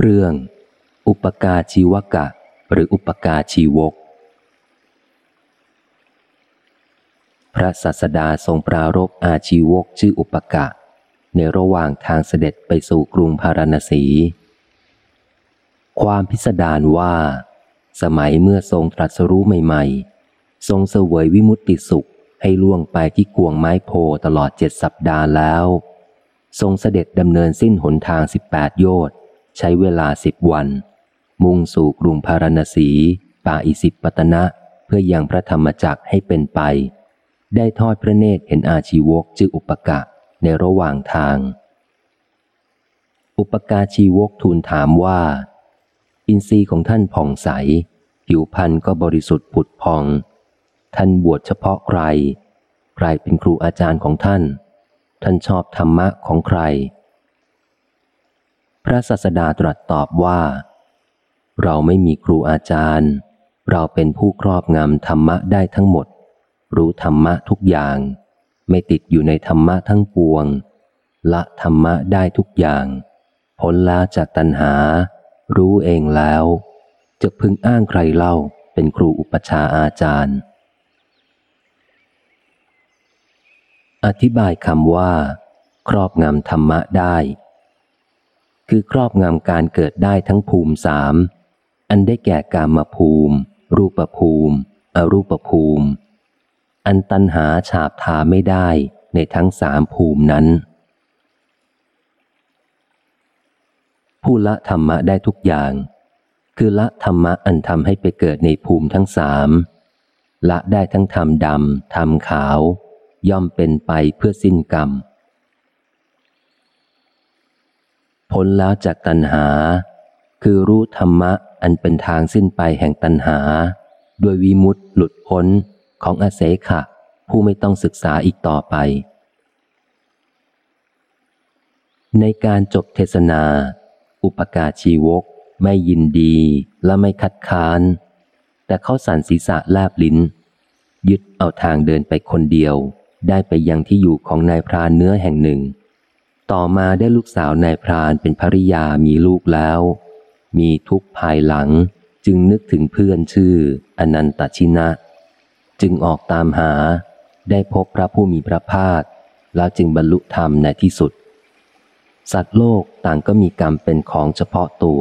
เรื่อง อุปกาชีวกะ หรืออุปกาชีวก พระสัสดาทรงปรารบอาชีวกชื่ออุปกะ ในระหว่างทางเสด็จไปสู่กรุงพาราณสี ความพิสดารว่า สมัยเมื่อทรงตรัสรู้ใหม่ ๆ ทรงเสวยวิมุตติสุขให้ล่วงไปที่กวงไม้โพตลอดเจ็ดสัปดาห์แล้ว ทรงเสด็จดำเนินสิ้นหนทางสิบแปดโยชน์ ใช้เวลาสิบวัน มุ่งสู่กรุงพาราณสี ป่าอิสิปตนะเพื่อยังพระธรรมจักให้เป็นไป ได้ทอดพระเนตรเห็นอาชีวกจืออุปกะในระหว่างทาง อุปกาชีวกทูลถามว่า อินทรีย์ของท่านผ่องใส ผิวพรรณก็บริสุทธิ์ผุดพอง ท่านบวชเฉพาะใคร ใครเป็นครูอาจารย์ของท่าน ท่านชอบธรรมะของใคร ระสัสดาตรัสตอบว่า เราไม่มีครูอาจารย์ เราเป็นผู้ครอบงำธรรมะได้ทั้งหมด รู้ธรรมะทุกอย่าง ไม่ติดอยู่ในธรรมะทั้งปวง ละธรรมะได้ทุกอย่างพ้นล้วจากตัณหา รู้เองแล้ว จะพึงอ้างใครเล่าเป็นครูอุปชาอาจารย์ อธิบายคำว่า ครอบงำธรรมะได้ คือครอบงำการเกิดได้ทั้งภูมิสามอันได้แก่กามภูมิ รูปภูมิ อรูปภูมิ อันตันหาฉาบทาไม่ได้ในทั้งสามภูมินั้น ผู้ละธรรมะได้ทุกอย่าง คือละธรรมะอันทำให้ไปเกิดในภูมิทั้งสามละได้ทั้งธรรมดำธรรมขาว ย่อมเป็นไปเพื่อสิ้นกรรม พ้นแล้วจากตัณหา คือรู้ธรรมะอันเป็นทางสิ้นไปแห่งตัณหาโดยวิมุตติหลุดพ้นของอาเสขะ ผู้ไม่ต้องศึกษาอีกต่อไป ในการจบเทศนา อุปการชีวก ไม่ยินดีและไม่คัดค้าน แต่เขาสั่นศีรษะแลบลิ้น ยึดเอาทางเดินไปคนเดียว ได้ไปยังที่อยู่ของนายพรานเนื้อแห่งหนึ่ง ต่อมาได้ลูกสาวนายพรานเป็นภริยามีลูกแล้ว มีทุกภายหลังจึงนึกถึงเพื่อนชื่อ อนันตชินะ จึงออกตามหาได้พบพระผู้มีพระภาค แล้วจึงบรรลุธรรมในที่สุด สัตว์โลกต่างก็มีกรรมเป็นของเฉพาะตัว